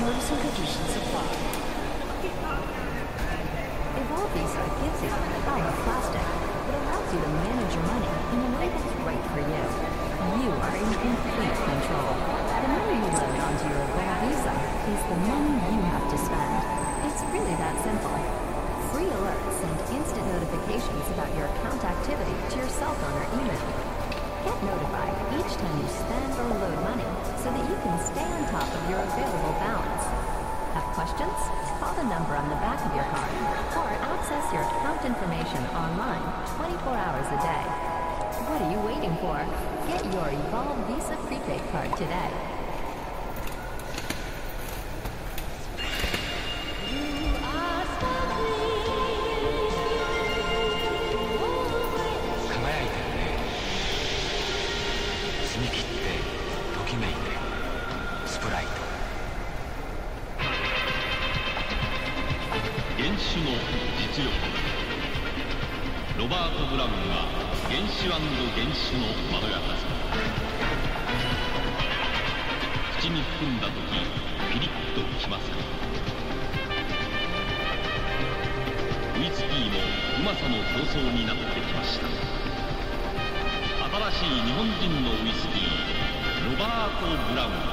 terms and conditions apply. Evolve Visa gives you power plastic. It allows you to manage your money in a way that's right for you. You are in complete control. The money you load onto your Evolve Visa is the money you have to spend. It's really that simple. Free alerts and instant notifications about your account activity to your cell phone or email. Get notified each time you spend or load money so that you can stay on top of your available balance. Questions? Call the number on the back of your card or access your account information online 24 hours a day. What are you waiting for? Get your Evolve Visa prepaid card today. 그 또 뭐라고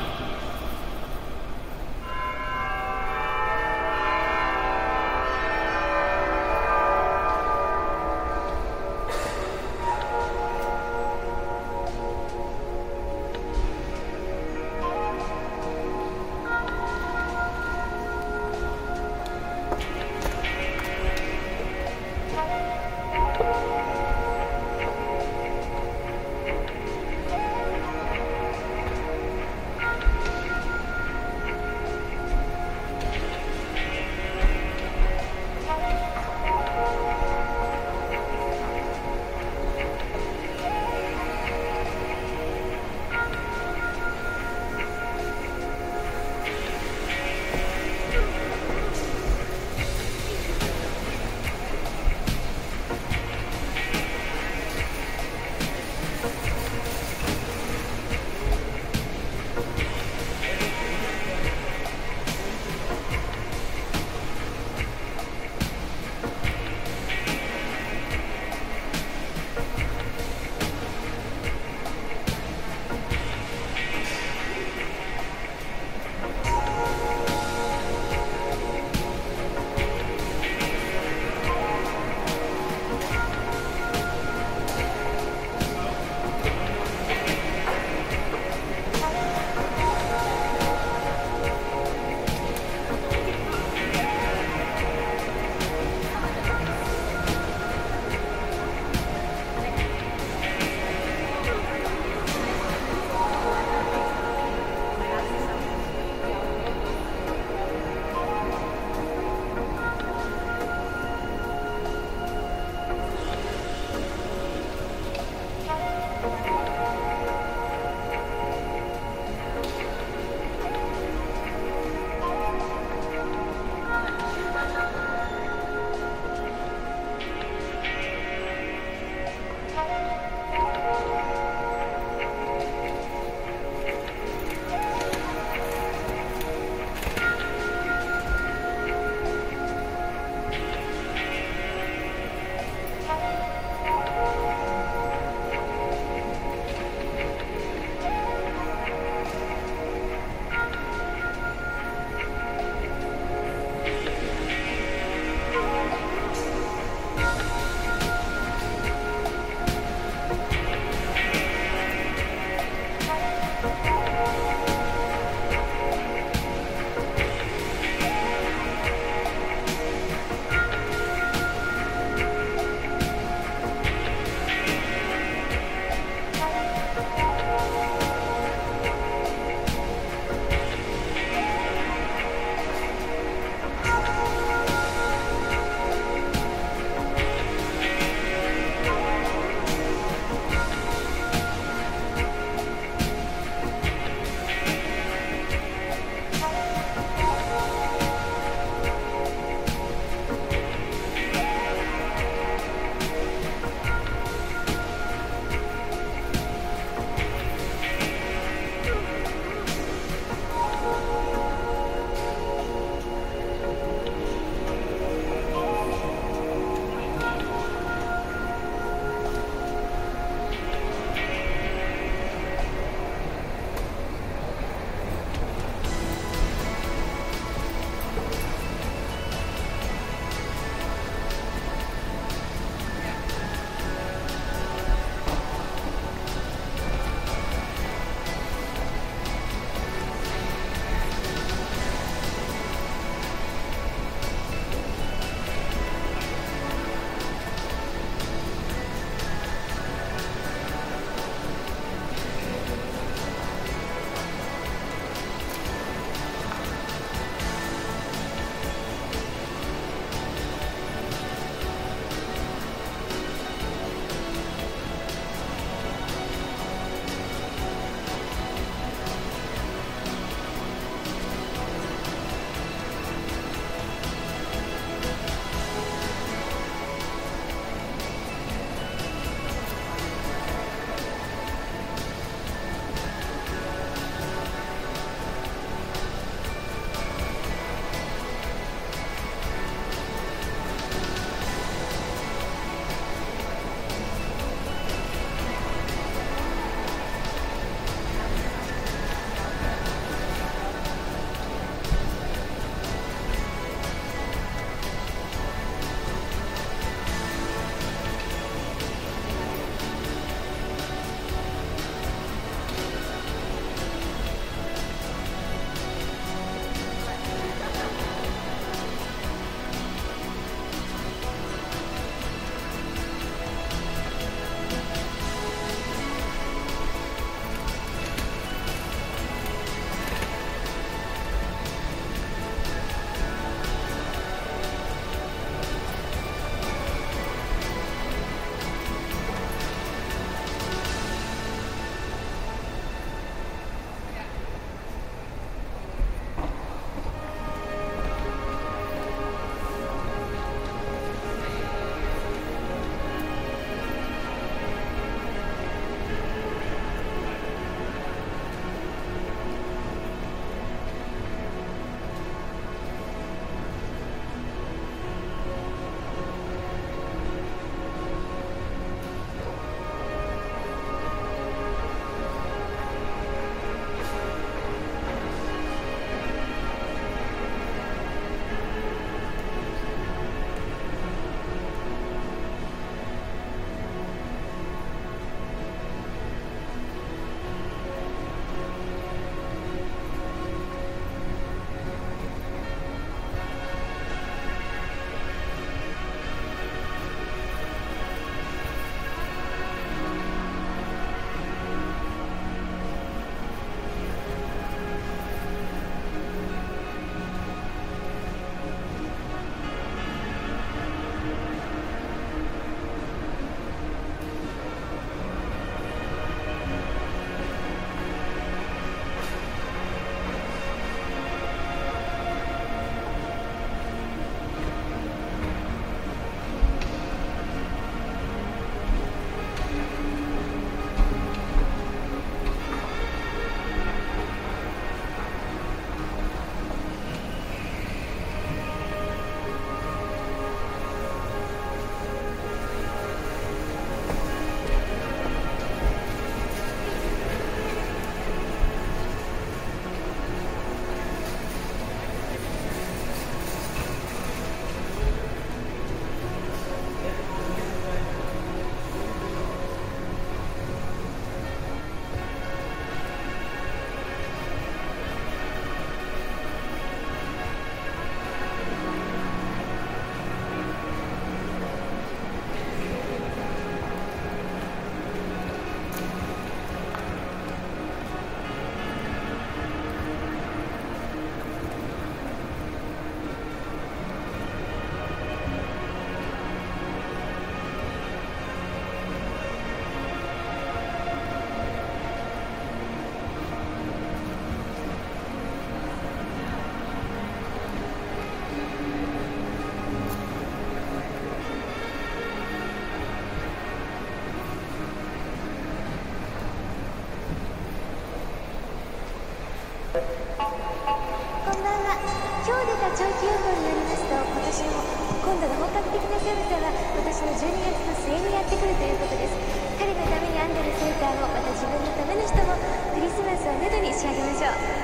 12月の末にやってくるということです彼のために編んでるセーターをまた自分のための人もクリスマスをめどに仕上げましょう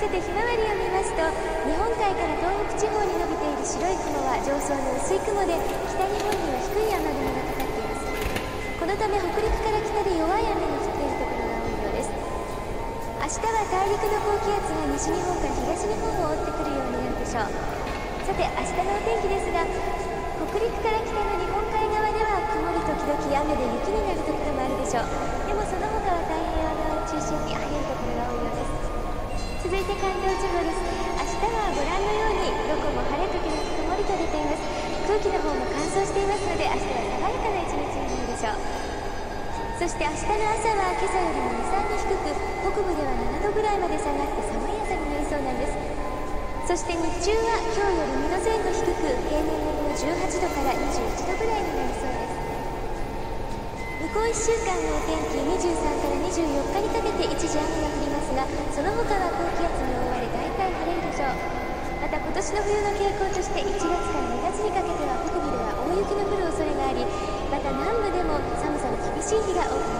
さてひまわりを見ますと日本海から東北地方に伸びている白い雲は上層の薄い雲で北日本には低い雨雲がかかっていますこのため北陸から北で弱い雨が降っているところが多いようです明日は大陸の高気圧が西日本から東日本を覆ってくるようになるでしょうさて明日のお天気ですが北陸から北の日本曇り時々雨で雪になるところもあるでしょうでもその他は太平洋側を中心に晴れるところが多いようです続いて関東地方です明日はご覧のようにどこも晴れ時々曇りと出ています空気の方も乾燥していますので明日は爽やかな一日になるでしょうそして明日の朝は今朝よりも23度低く北部では7度ぐらいまで下がって寒い朝になりそうなんですそして日中は今日より2度前後低く平年並みの18度から21度ぐらいになりそうです。こう1週間のお天気23から24日にかけて一時雨が降りますがその他は高気圧に覆われ大体晴れるでしょうまた今年の冬の傾向として1月から2月にかけては北部では大雪の降る恐れがありまた南部でも寒さの厳しい日が多くなります。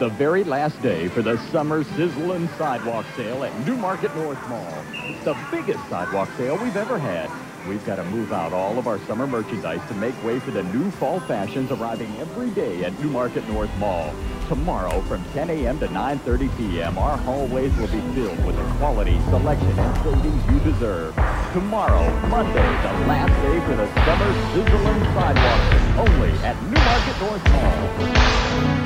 The very last day for the summer sizzling sidewalk sale at Newmarket North Mall. It's the biggest sidewalk sale we've ever had. We've got to move out all of our summer merchandise to make way for the new fall fashions arriving every day at Newmarket North Mall. Tomorrow from 10 a.m. to 9.30 p.m., our hallways will be filled with the quality, selection, and savings you deserve. Tomorrow, Monday, the last day for the summer sizzling sidewalk, sale only at Newmarket North Mall.